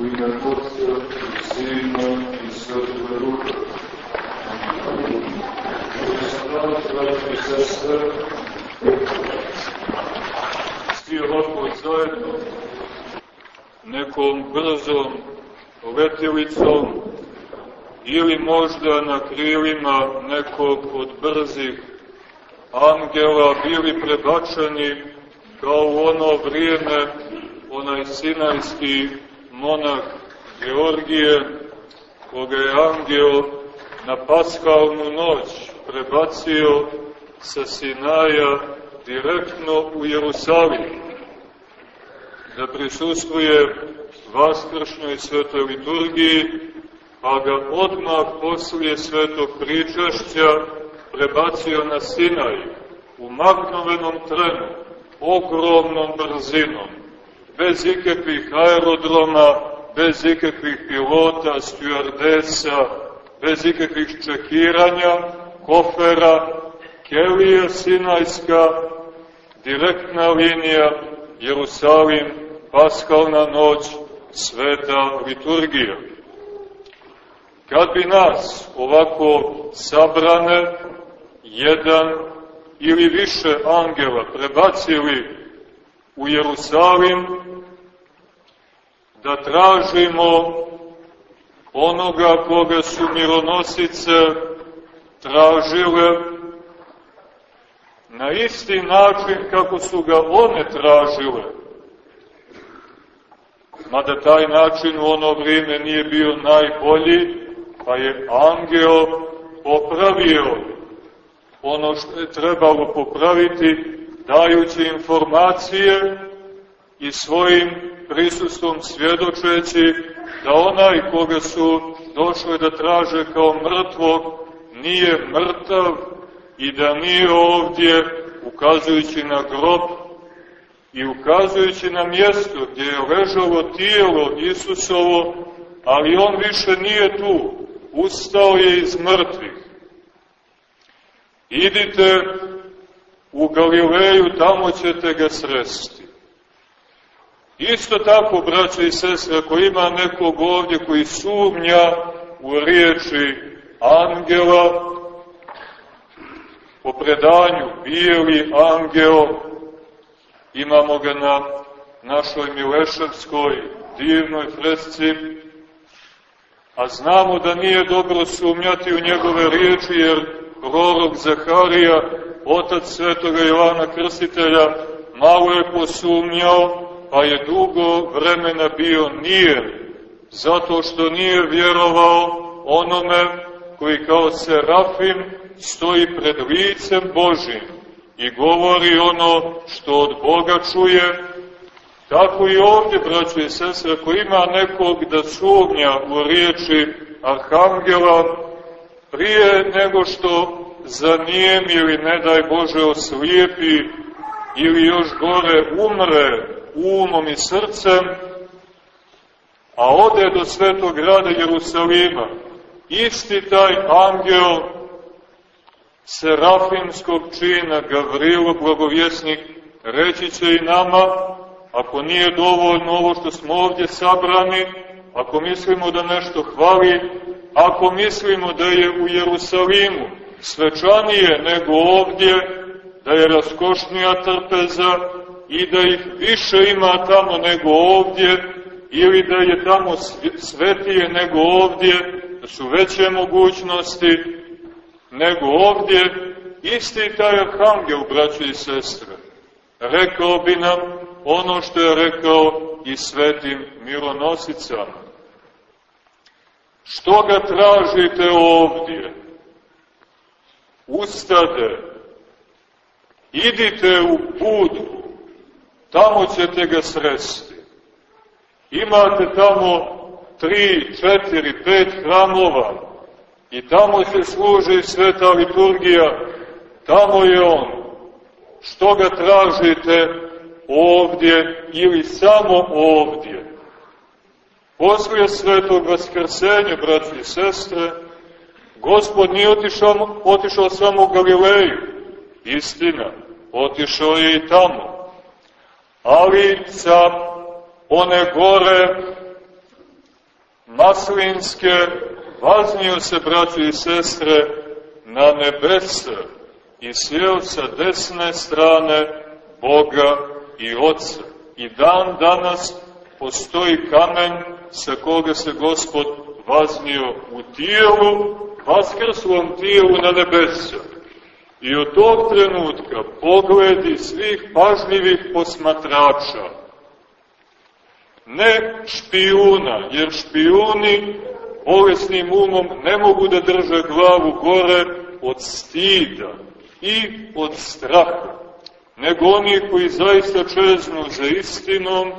U ime Otca i Sina i Svetoga Duha. Sestre, svi ovako zajedno, nekom brzom letilicom ili možda na krilima nekog od brzih angela bili prebačeni kao u ono vrijeme onaj sinajski monah Georgije, koga je angel na paskalnu noć prebacio sa Sinaja direktno u Jerusalim, da prisustuje vaskršnjoj svetoj liturgiji, pa ga odmah poslije svetog pričašća prebacio na Sinaj u magnovenom trenu, ogromnom brzinom, bez ikakvih aerodroma, bez ikakvih pilota, stjuardesa, bez ikakvih čekiranja, kofera, Kelija Sinajska, direktna linija, Jerusalim, paskalna noć, sveta liturgija. Kad bi nas ovako sabrane, jedan ili više angela prebacili u Jerusalim, da tražimo onoga koga su mironosice tražile na isti način kako su ga one tražile. Mada taj način u ono vrijeme nije bio najbolji, pa je angel popravio ono što je trebalo popraviti, dajući informacije i svojim prisustvom svjedočeći da onaj koga su došli da traže kao mrtvog nije mrtav i da nije ovdje ukazujući na grob i ukazujući na mjesto gdje je ležalo tijelo Isusovo, ali on više nije tu, ustao je iz mrtvih. Idite u Galileju, tamo ćete ga sresti. Isto tako, braće i sestre, ako ima nekog ovdje koji sumnja u riječi angela, po predanju bijeli angel, imamo ga na našoj Mileševskoj divnoj fresci, a znamo da nije dobro sumnjati u njegove riječi, jer prorok Zaharija, otac svetoga Jovana Krstitelja, malo je posumnjao, pa je dugo vremena bio nije, zato što nije vjerovao onome koji kao serafim stoji pred licem Božim i govori ono što od Boga čuje, tako i ovdje, braćo i sestre, ako ima nekog da sumnja u riječi Arhangela, prije nego što zanijem ili ne daj Bože oslijepi ili još gore umre umom i srcem, a ode do svetog grada Jerusalima, isti taj angel serafimskog čina, Gavrilo, blagovjesnik, reći će i nama, ako nije dovoljno ovo što smo ovdje sabrani, ako mislimo da nešto hvali, ako mislimo da je u Jerusalimu svečanije nego ovdje, da je raskošnija trpeza i da ih više ima tamo nego ovdje, ili da je tamo svetije nego ovdje, da su veće mogućnosti nego ovdje, isti taj arhangel, braće i sestre, rekao bi nam ono što je rekao i svetim mironosicama. Što ga tražite ovdje? Ustade, idite u budu, tamo ćete ga sresti. Imate tamo tri, četiri, pet hramova i tamo se služi sveta liturgija, tamo je on. Što ga tražite ovdje ili samo ovdje? Poslije svetog vaskrsenja, braći i sestre, Gospod nije otišao, otišao samo u Galileju, istina, otišao je i tamo. Ali sa one gore Maslinske, vaznio se, braći i sestre, na nebesa i sjeo sa desne strane Boga i Otca. I dan danas postoji kamen sa koga se Gospod vaznio u tijelu, vaskrslom tijelu na nebesa. I od tog trenutka pogledi svih pažljivih posmatrača, ne špijuna, jer špijuni bolesnim umom ne mogu da drže glavu gore od stida i od straha, nego oni koji zaista čeznu za istinom,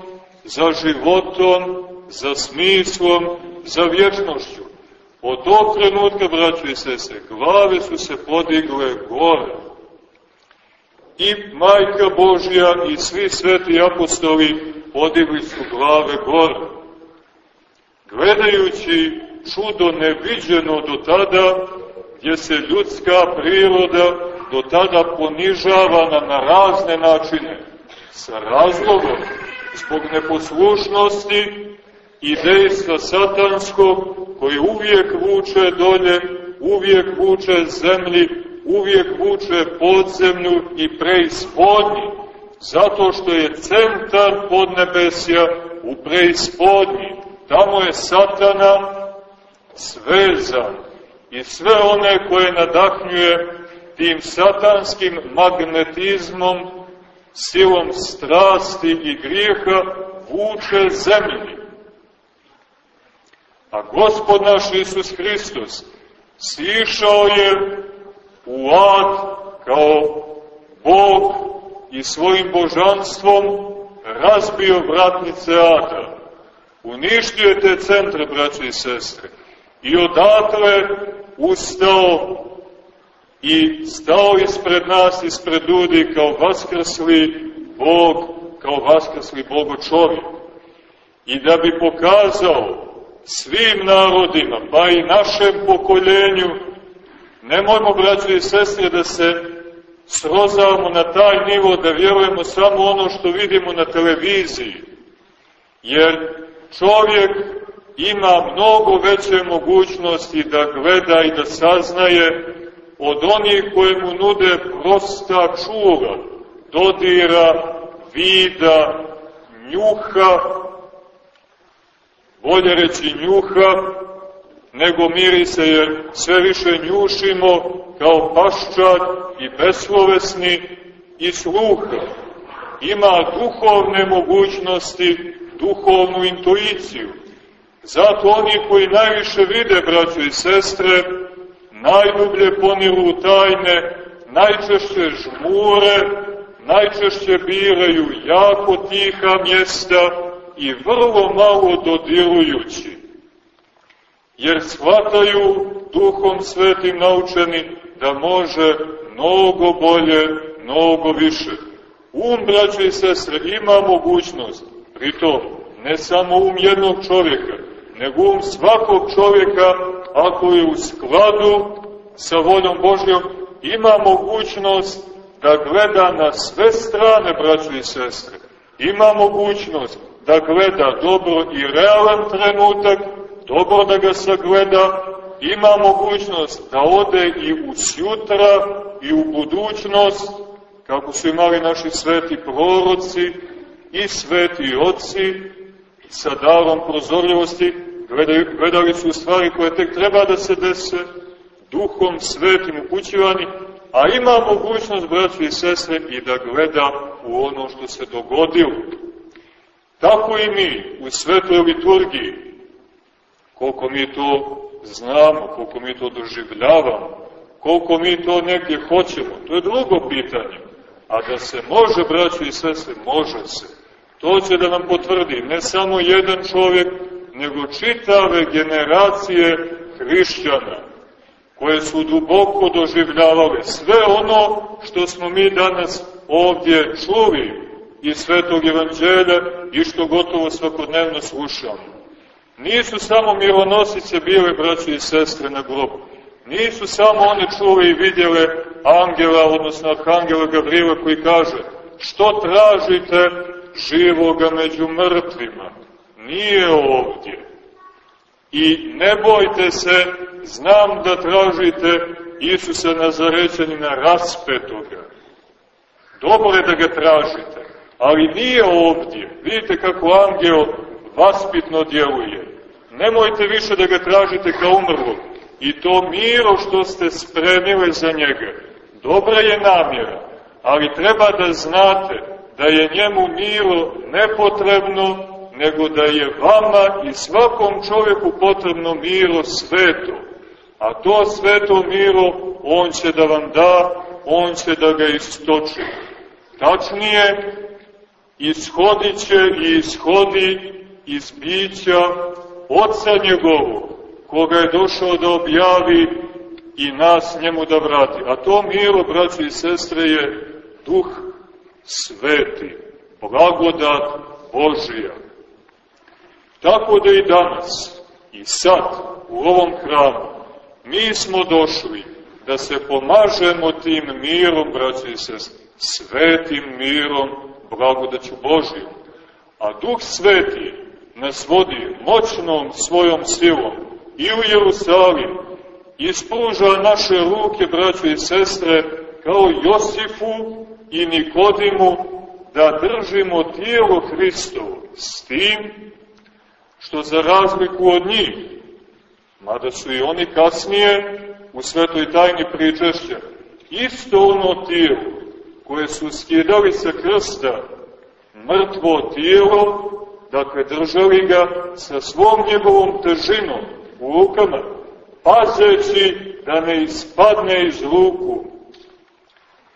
za životom, za smislom, za vječnošću. Od tog trenutka, braćo i sese, glave su se podigle gore. I Majka Božja i svi sveti apostoli podigli su glave gore. Gledajući čudo neviđeno do tada, gdje se ljudska priroda do tada ponižavana na razne načine, sa razlogom, zbog neposlušnosti i dejstva satanskog, koji uvijek vuče dolje, uvijek vuče zemlji, uvijek vuče podzemlju i preispodnji, zato što je centar podnebesja u preispodnji. Tamo je satana svezan i sve one koje nadahnjuje tim satanskim magnetizmom, silom strasti i grijeha vuče zemlji. A gospod naš Isus Hristos sišao je u ad kao Bog i svojim božanstvom razbio vratnice ada. Uništio je te centre, braće i sestre. I odatle ustao i stao ispred nas, ispred ljudi kao vaskrsli Bog, kao vaskrsli Bogo čovjek. I da bi pokazao svim narodima, pa i našem pokoljenju, nemojmo, braći i sestre, da se srozavamo na taj nivo da vjerujemo samo ono što vidimo na televiziji. Jer čovjek ima mnogo veće mogućnosti da gleda i da saznaje od onih koje mu nude prosta čula, dodira, vida, njuha, bolje reći njuha, nego mirise jer sve više njušimo kao paščad i beslovesni i sluha. Ima duhovne mogućnosti, duhovnu intuiciju. Zato oni koji najviše vide, braćo i sestre, najdublje poniru tajne, najčešće žmure, najčešće biraju jako tiha mjesta i vrlo malo dodirujući. Jer shvataju duhom svetim naučeni da može mnogo bolje, mnogo više. Um, braće i sestre, ima mogućnost, pritom ne samo um jednog čovjeka, nego um svakog čovjeka ako je u skladu sa voljom Božjom, ima mogućnost da gleda na sve strane, braći i sestre. Ima mogućnost da gleda dobro i realan trenutak, dobro da ga sagleda, ima mogućnost da ode i u sjutra i u budućnost, kako su imali naši sveti proroci i sveti oci, sa darom prozorljivosti, gledaju, gledali su stvari koje tek treba da se dese, duhom svetim upućivani, a ima mogućnost, braći i sestre, i da gleda u ono što se dogodilo. Tako i mi u svetoj liturgiji, koliko mi to znamo, koliko mi to doživljavamo, koliko mi to negdje hoćemo, to je drugo pitanje. A da se može, braći i sestre, može se. To će da nam potvrdi ne samo jedan čovjek, nego čitave generacije hrišćana, koje su duboko doživljavale sve ono što smo mi danas ovdje čuli iz Svetog Evanđelja i što gotovo svakodnevno slušamo. Nisu samo mironosice bile braće i sestre na grobu. Nisu samo one čule i vidjele angela, odnosno arhangela Gavrila koji kaže što tražite živoga među mrtvima? Nije ovdje i ne bojte se, znam da tražite Isusa Nazarećanina raspetoga. Dobro je da ga tražite, ali nije ovdje. Vidite kako angel vaspitno djeluje. Nemojte više da ga tražite kao umrlog. I to miro što ste spremile za njega. Dobra je namjera, ali treba da znate da je njemu miro nepotrebno, nego da je vama i svakom čovjeku potrebno miro sveto. A to sveto miro on će da vam da, on će da ga istoči. Tačnije, ishodit će i ishodi iz bića Otca njegovog, koga je došao da objavi i nas njemu da vrati. A to miro, braći i sestre, je duh sveti, blagodat Božija. Tako da i danas, i sad, u ovom hramu, mi smo došli da se pomažemo tim mirom, braći i sestre, svetim mirom, blagodaću Božijom. A Duh Sveti nas vodi moćnom svojom silom i u Jerusalim, ispruža naše ruke, braće i sestre, kao Josifu i Nikodimu, da držimo tijelo Hristovo s tim što za razliku od njih, mada su i oni kasnije u svetoj tajni pričešća, isto ono tijelo koje su skidali sa krsta, mrtvo tijelo, dakle držali ga sa svom njegovom težinom u rukama, pazeći da ne ispadne iz ruku.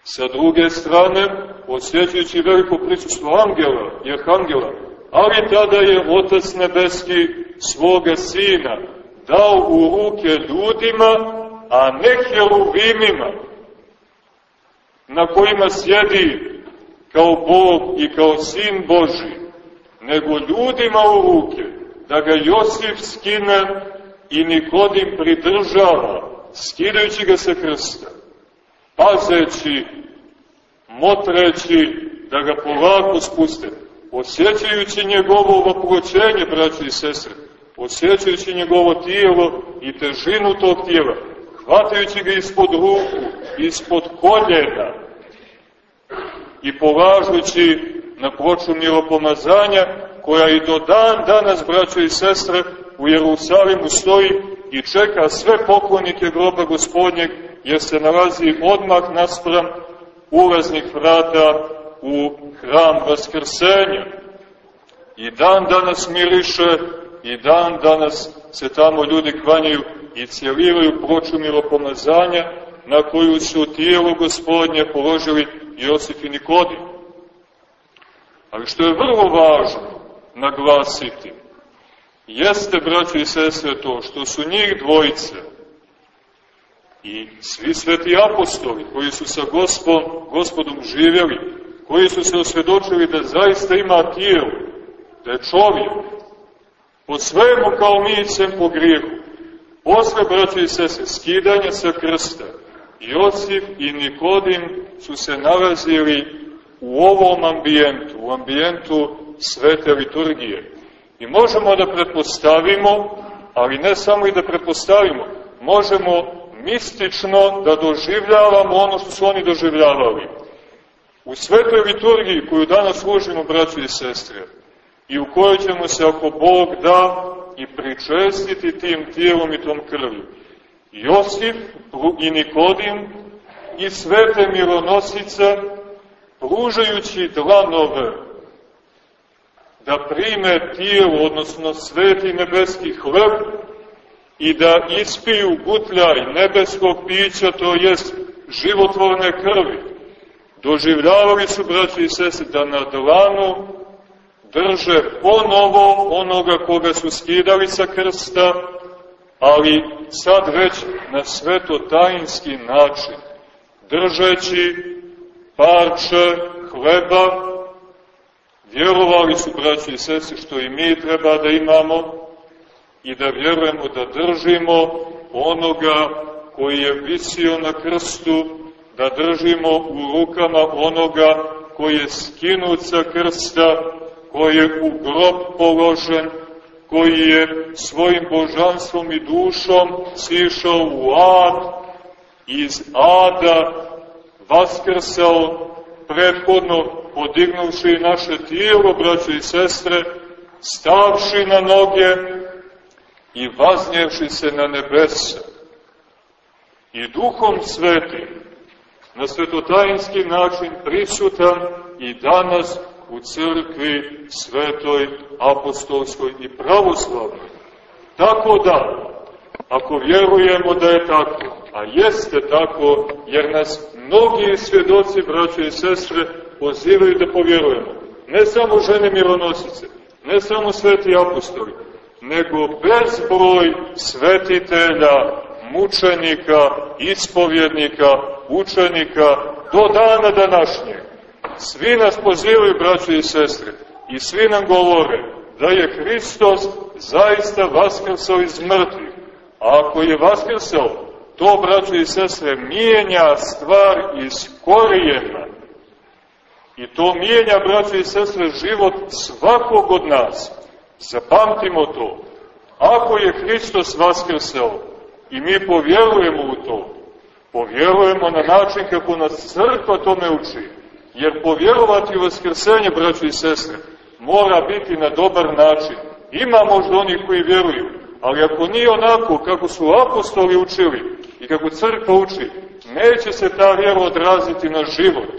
Sa druge strane, osjećajući veliko prisustvo angela arhangela, ali tada je Otac Nebeski svoga Sina dao u ruke ljudima, a ne heruvimima, na kojima sjedi kao Bog i kao Sin Boži, nego ljudima u ruke, da ga Josif skine i Nikodim pridržava, skidajući ga sa krsta, pazeći, motreći da ga polako spuste, osjećajući njegovo vaproćenje, braći i sestre, osjećajući njegovo tijelo i težinu tog tijela, hvatajući ga ispod ruku, ispod koljena i polažući na ploču milopomazanja, koja i do dan danas, braćo i sestre, u Jerusalimu stoji i čeka sve poklonike groba gospodnjeg, jer se nalazi odmah naspram ulaznih vrata u hram Vaskrsenja. I dan danas miriše, i dan danas se tamo ljudi kvanjaju i cijelivaju ploču milopomazanja, na koju su tijelo gospodnje položili Josif i Nikodim. Ali što je vrlo važno naglasiti, jeste, braći i sestre, to što su njih dvojice i svi sveti apostoli koji su sa gospom, gospodom živjeli, koji su se osvedočili da zaista ima tijelo, da je čovjek, po svemu kao mi sem po grijehu, posle, braći i sestre, skidanja sa krsta, Josif i Nikodim su se nalazili u ovom ambijentu, u ambijentu svete liturgije. I možemo da pretpostavimo, ali ne samo i da pretpostavimo, možemo mistično da doživljavamo ono što su oni doživljavali. U svetoj liturgiji koju danas služimo, braći i sestre, i u kojoj ćemo se, ako Bog da, i pričestiti tim tijelom i tom krvju. Josif i Nikodim i svete mironosice, pružajući dlanove da prime tijelo, odnosno sveti nebeski hleb, i da ispiju gutljaj nebeskog pića, to jest životvorne krvi. Doživljavali su, braći i sese, da na dlanu drže ponovo onoga koga su skidali sa krsta, ali sad već na sveto tajinski način, držeći parče hleba, vjerovali su, braći i sese, što i mi treba da imamo, i da vjerujemo da držimo onoga koji je visio na krstu, da držimo u rukama onoga koji je skinut sa krsta, koji je u grob položen, koji je svojim božanstvom i dušom sišao u ad, iz ada vaskrsao, prethodno podignuši naše tijelo, braće i sestre, stavši na noge i vaznjevši se na nebesa. I duhom svetim, na svetotajinski način prisutan i danas u crkvi svetoj, apostolskoj i pravoslavnoj. Tako da, ako vjerujemo da je tako, a jeste tako, jer nas mnogi svjedoci, braće i sestre, pozivaju da povjerujemo. Ne samo žene mironosice, ne samo sveti apostoli, nego bezbroj svetitelja, mučenika, ispovjednika, učenika, do dana današnjeg. Svi nas pozivaju, braće i sestre, i svi nam govore da je Hristos zaista vaskrsao iz mrtvih. A ako je vaskrsao, to, braće i sestre, mijenja stvar iz korijena. I to mijenja, braće i sestre, život svakog od nas. Zapamtimo to. Ako je Hristos vaskrsao i mi povjerujemo u to, povjerujemo na način kako nas crkva tome uči, jer povjerovati u vaskrsenje, braće i sestre, mora biti na dobar način. Ima možda onih koji vjeruju, ali ako nije onako kako su apostoli učili i kako crkva uči, neće se ta vjera odraziti na život.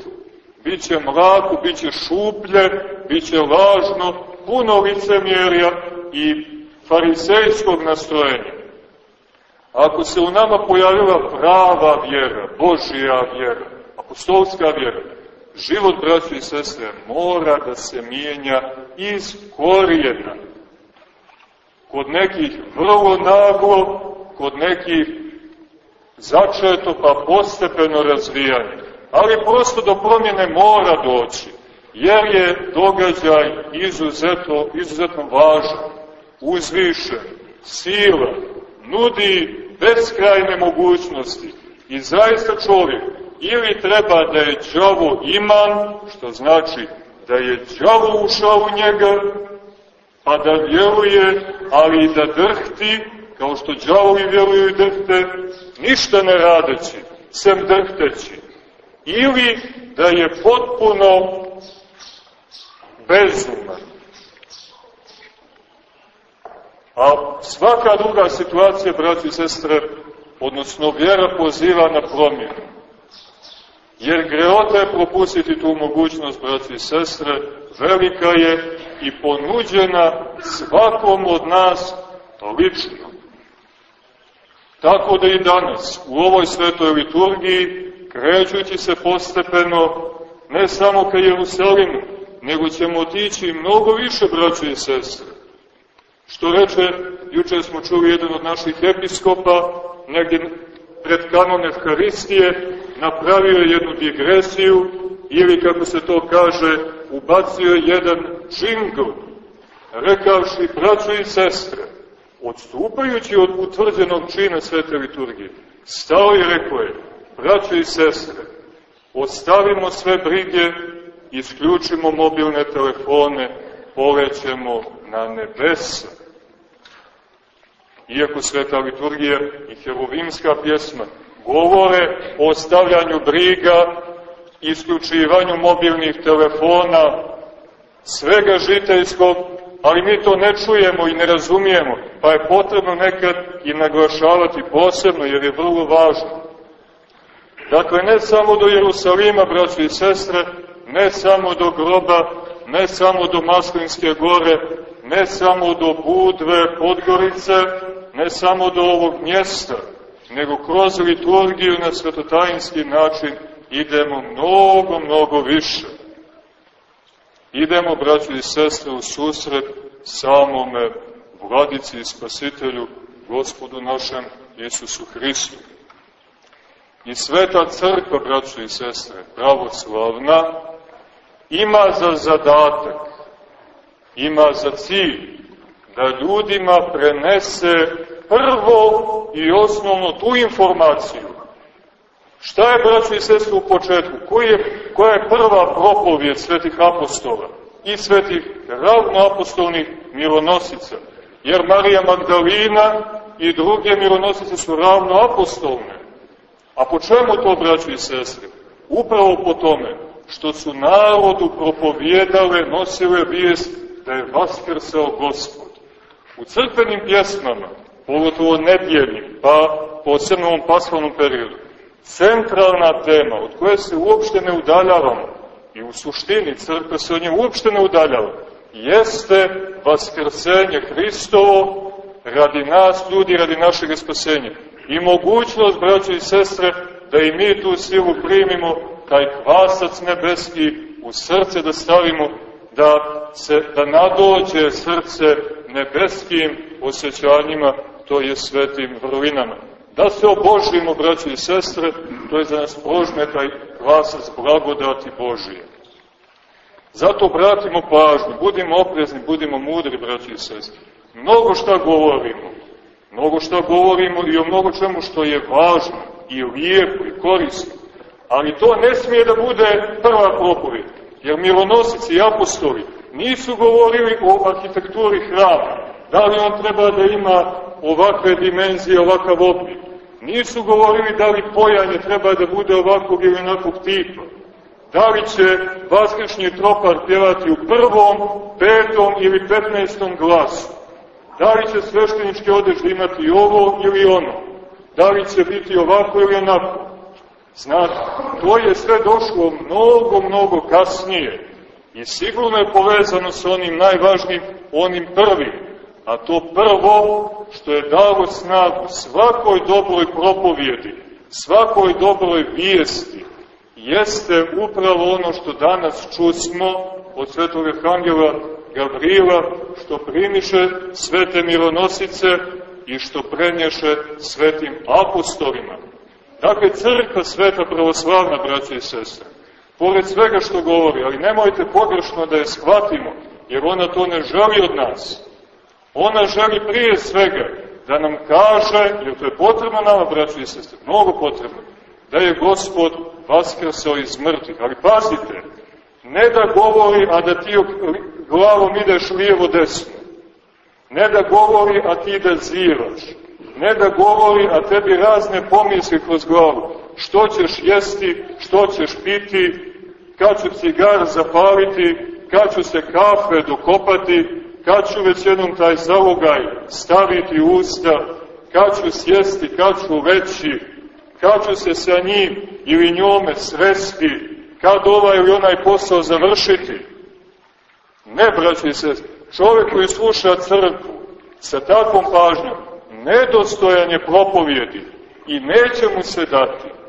Biće mlako, biće šuplje, biće lažno, puno licemjerja i farisejskog nastrojenja. Ako se u nama pojavila prava vjera, Božija vjera, apostolska vjera, život, braći i sestre, mora da se mijenja iz korijena. Kod nekih vrlo naglo, kod nekih začeto pa postepeno razvijanje. Ali prosto do promjene mora doći, jer je događaj izuzetno, izuzetno važan, uzvišen, sila, nudi beskrajne mogućnosti i zaista čovjek ili treba da je đavo iman, što znači da je đavo ušao u njega, pa da vjeruje, ali i da drhti, kao što đavovi vjeruju i drhte, ništa ne radeći, sem drhteći. Ili da je potpuno bezuman. A svaka druga situacija, braći i sestre, odnosno vjera poziva na promjenu. Jer greota je propustiti tu mogućnost, braći i sestre, velika je i ponuđena svakom od nas lično. Tako da i danas, u ovoj svetoj liturgiji, krećući se postepeno, ne samo ka Jerusalimu, nego ćemo otići mnogo više, braći i sestre. Što reče, juče smo čuli jedan od naših episkopa, negdje pred kanon Evharistije, napravio jednu digresiju ili, kako se to kaže, ubacio jedan džingl, rekavši, braćo i sestre, odstupajući od utvrđenog čina svete liturgije, stao i rekao je, braćo i sestre, ostavimo sve brige, isključimo mobilne telefone, polećemo na nebesa. Iako sveta liturgija i herovimska pjesma govore o ostavljanju briga, isključivanju mobilnih telefona, svega žiteljskog, ali mi to ne čujemo i ne razumijemo, pa je potrebno nekad i naglašavati posebno, jer je vrlo važno. Dakle, ne samo do Jerusalima, braći i sestre, ne samo do groba, ne samo do Maslinske gore, ne samo do Budve, Podgorice, ne samo do ovog mjesta, nego kroz liturgiju na svetotajinski način idemo mnogo, mnogo više. Idemo, braći i sestre, u susret samome vladici i spasitelju, gospodu našem Isusu Hristu. I sveta crkva, braći i sestre, pravoslavna, ima za zadatak, ima za cilj da ljudima prenese prvo i osnovno tu informaciju. Šta je, braćo i sestri, u početku? Koji je, koja je prva propovijed svetih apostola i svetih ravnoapostolnih milonosica? Jer Marija Magdalina i druge mironosice su ravno apostolne. A po čemu to, braći i sestre? Upravo po tome što su narodu propovjedale, nosile vijest da je vaskrsao Gospod. U crkvenim pjesmama, pogotovo nedjeljnim, pa posebno u ovom paslovnom periodu, centralna tema od koje se uopšte ne udaljavamo, i u suštini crkva se od nje uopšte ne udaljava, jeste vaskrsenje Hristovo radi nas, ljudi, radi našeg spasenja. I mogućnost, braćo i sestre, da i mi tu silu primimo, taj kvasac nebeski u srce da stavimo, da, se, da nadođe srce nebeskim osjećanjima, to je svetim vrlinama. Da se obožimo, braćo i sestre, to je za nas prožme taj kvasac blagodati Božije. Zato obratimo pažnju, budimo oprezni, budimo mudri, braći i sestri. Mnogo šta govorimo, mnogo šta govorimo i o mnogo čemu što je važno i lijepo i korisno, ali to ne smije da bude prva propovjed, jer milonosici i apostoli nisu govorili o arhitekturi hrama, da li on treba da ima ovakve dimenzije, ovakav oblik. Nisu govorili da li pojanje treba da bude ovakvog ili onakvog tipa Da li će vaskršnji tropar pjevati u prvom, petom ili petnaestom glasu? Da li će svešteničke odežde imati ovo ili ono? Da li će biti ovako ili onako? Znate, to je sve došlo mnogo, mnogo kasnije i sigurno je povezano sa onim najvažnijim, onim prvim, a to prvo što je dalo snagu svakoj dobroj propovjedi, svakoj dobroj vijesti, jeste upravo ono što danas čusmo od svetog Evangela Gavrila, što primiše svete mironosice i što prenješe svetim apostolima. Dakle, crkva sveta pravoslavna, braće i sestre, pored svega što govori, ali nemojte pogrešno da je shvatimo, jer ona to ne želi od nas. Ona želi prije svega da nam kaže, jer to je potrebno nama, braće i sestre, mnogo potrebno, da je Gospod vaskrsao iz mrtvih. Ali pazite, ne da govori, a da ti glavom ideš lijevo desno. Ne da govori, a ti da ziraš. Ne da govori, a tebi razne pomisli kroz glavu. Što ćeš jesti, što ćeš piti, kad ću cigar zapaliti, kad ću se kafe dokopati, kad ću već jednom taj zalogaj staviti u usta, kad ću sjesti, kad ću leći, kad ću se sa njim ili njome sresti, kad ovaj ili onaj posao završiti. Ne, braći sest, čovjek koji sluša crkvu sa takvom pažnjom, nedostojan je propovjedi i neće mu se dati.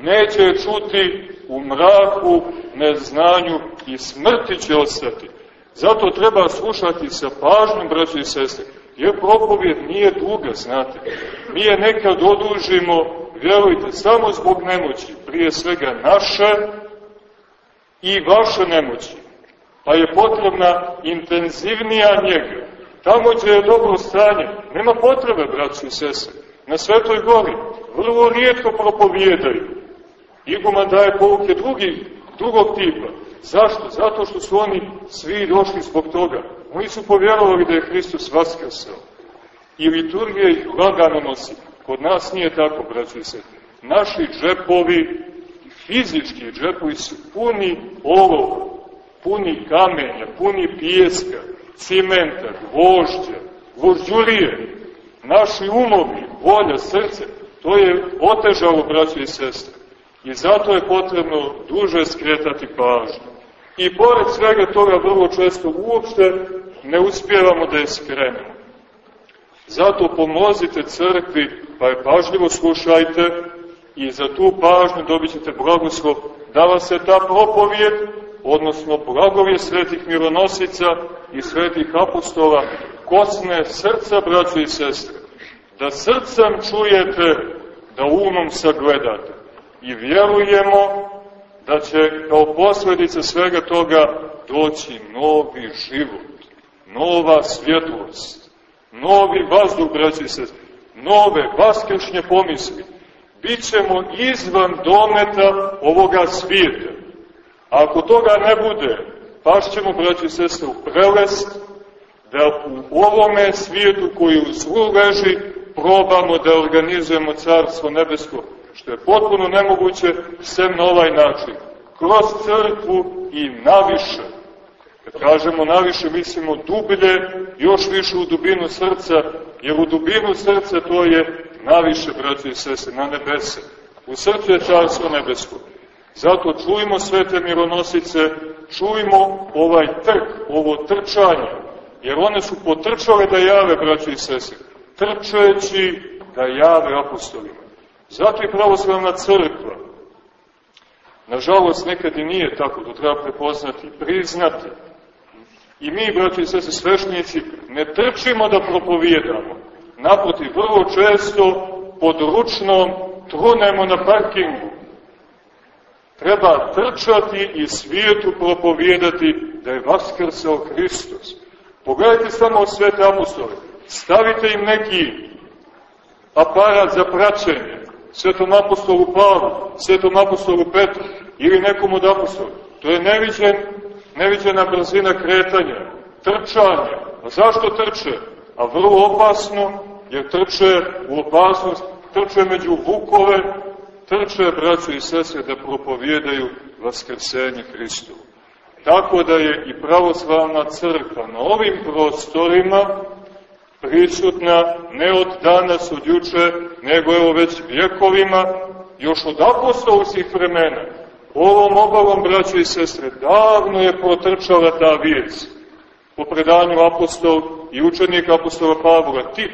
Neće je čuti u mraku, neznanju i smrti će ostati. Zato treba slušati sa pažnjom, braći i sestre, jer propovjed nije duga, znate. Mi je nekad odužimo, vjerujte, samo zbog nemoći, prije svega naše i vaše nemoći. Pa je potrebna intenzivnija njega. Tamo gdje je dobro stanje, nema potrebe, braći i sese. Na Svetoj gori vrlo rijetko propovijedaju. Iguma daje poruke drugi, drugog tipa. Zašto? Zato što su oni svi došli zbog toga. Oni su povjerovali da je Hristos vaskrsao. I liturgija ih lagano nosi. Kod nas nije tako, braći se. Naši džepovi, fizički džepovi su puni olova, puni kamenja, puni pijeska, cimenta, gvožđa, gvožđurije. Naši umovi, volja, srce, to je otežalo, braći i sestre. I zato je potrebno duže skretati pažnju. I pored svega toga vrlo često uopšte ne uspjevamo da je skrenemo. Zato pomozite crkvi, pa je pažljivo slušajte i za tu pažnju dobit ćete blagoslov da vas se ta propovijed, odnosno blagovje svetih mironosica i svetih apostola, kosne srca, braćo i sestre. Da srcem čujete, da umom sagledate. I vjerujemo da će kao posljedica svega toga doći novi život, nova svjetlost, novi vazduh, braći se, nove vaskršnje pomisli. Bićemo izvan dometa ovoga svijeta. Ako toga ne bude, pašćemo, braći i sestre, u prelest, da u ovome svijetu koji u zlu leži probamo da organizujemo Carstvo Nebesko, što je potpuno nemoguće sem na ovaj način. Kroz crkvu i naviše. Kad kažemo naviše, mislimo dublje, još više u dubinu srca, jer u dubinu srca to je naviše, braće i sese, na nebese. U srcu je Carstvo Nebesko. Zato čujemo svete mironosice, čujemo ovaj trk, ovo trčanje, jer one su potrčale da jave, braći i sese, trčeći da jave apostolima. Zato pravoslavna crkva, nažalost nekad i nije tako, to treba prepoznati, priznati. I mi, braći i sese, svešnici, ne trčimo da propovijedamo. Naprotiv, vrlo često pod ručnom trunemo na parkingu, treba trčati i svijetu propovijedati da je vaskrsao Hristos. Pogledajte samo svete apostole. Stavite im neki aparat za praćenje. Svetom apostolu Pavlu, svetom apostolu Petru ili nekom od apostola. To je neviđen, neviđena brzina kretanja, trčanja. A zašto trče? A vrlo opasno, jer trče u opasnost, trče među vukove, trče, braćo i sese, da propovijedaju vaskrsenje Hristovu. Tako da je i pravoslavna crkva na ovim prostorima prisutna ne od danas, od juče, nego evo već vjekovima, još od apostolskih vremena. Ovom obalom, braćo i sestre, davno je protrčala ta vijec. Po predanju apostol i učenik apostola Pavla Tit,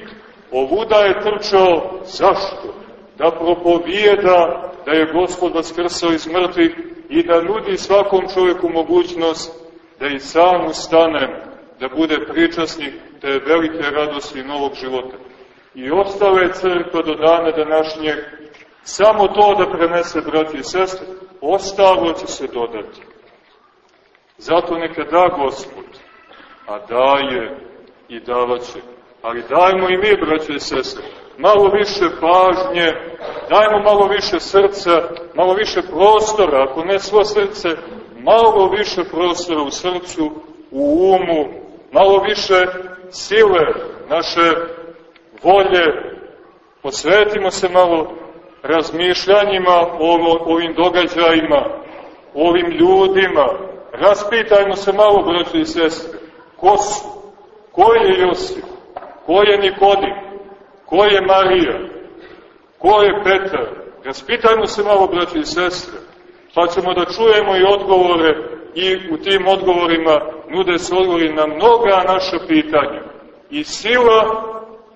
ovuda je trčao, zašto? da propovijeda da je Gospod vaskrsao iz mrtvih i da nudi svakom čovjeku mogućnost da i sam ustane, da bude pričasnik te velike radosti novog života. I ostale crkva do dana današnjeg samo to da prenese brati i sestre, ostalo će se dodati. Zato neka da Gospod, a daje i davaće. Ali dajmo i mi, braće i sestre, malo više pažnje, dajmo malo više srca, malo više prostora, ako ne svo srce, malo više prostora u srcu, u umu, malo više sile naše volje, posvetimo se malo razmišljanjima o ovim događajima, o ovim ljudima, raspitajmo se malo, braći i sestre, ko su, ko je Josip, ko je Nikodim, Ko je Marija? Ko je Petar? Raspitajmo se malo, braći i sestre, pa ćemo da čujemo i odgovore i u tim odgovorima nude se odgovori na mnoga naša pitanja. I sila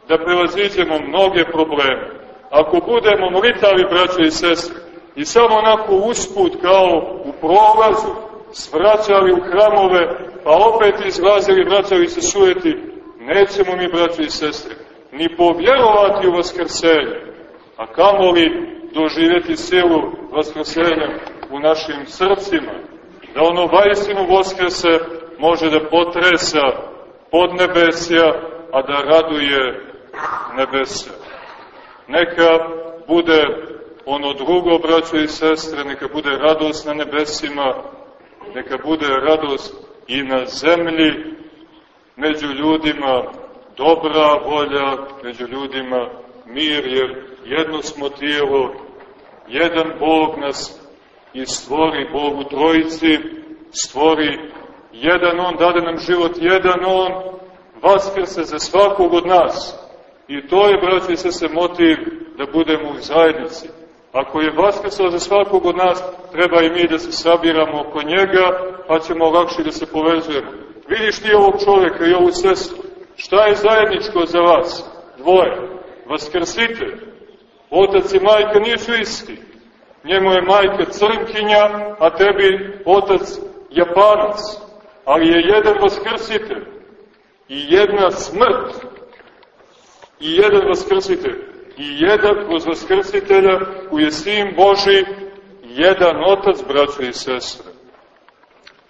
da prelaziđemo mnoge probleme. Ako budemo molitavi, braće i sestre, i samo onako usput kao u prolazu, svraćali u hramove, pa opet izlazili, vraćali se sujeti, nećemo mi, braće i sestre, ni povjerovati u Vaskrsenje, a kamoli doživjeti silu Vaskrsenja u našim srcima, da ono vajstinu Vaskrse može da potresa pod nebesja, a da raduje nebesa. Neka bude ono drugo, braćo i sestre, neka bude radost na nebesima, neka bude radost i na zemlji, među ljudima, dobra volja među ljudima, mir, jer jedno smo tijelo, jedan Bog nas i stvori Bog u trojici, stvori jedan On, dade nam život, jedan On, vaskrse za svakog od nas. I to je, braći se, se motiv da budemo u zajednici. Ako je vaskrsao za svakog od nas, treba i mi da se sabiramo oko njega, pa ćemo lakše da se povezujemo. Vidiš ti ovog čovjeka i ovu sestru, Šta je zajedničko za vas? Dvoje. Vaskrsite. Otac i majka nisu isti. Njemu je majka crnkinja, a tebi otac japanac. Ali je jedan vaskrsitelj i jedna smrt i jedan vaskrsitelj i jedan kroz vaskrsitelja koji je sin Boži jedan otac, braćo i sestre,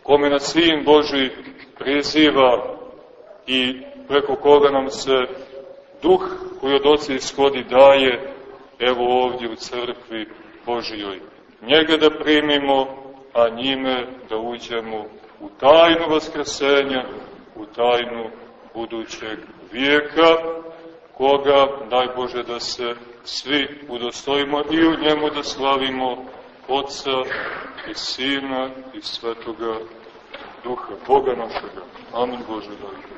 kome na sin Boži priziva i preko koga nam se duh koji od oca ishodi daje, evo ovdje u crkvi Božijoj. Njega da primimo, a njime da uđemo u tajnu vaskrsenja, u tajnu budućeg vijeka, koga, daj Bože, da se svi udostojimo i u njemu da slavimo Otca i Sina i Svetoga Duha, Boga našega. Amin Bože, daj.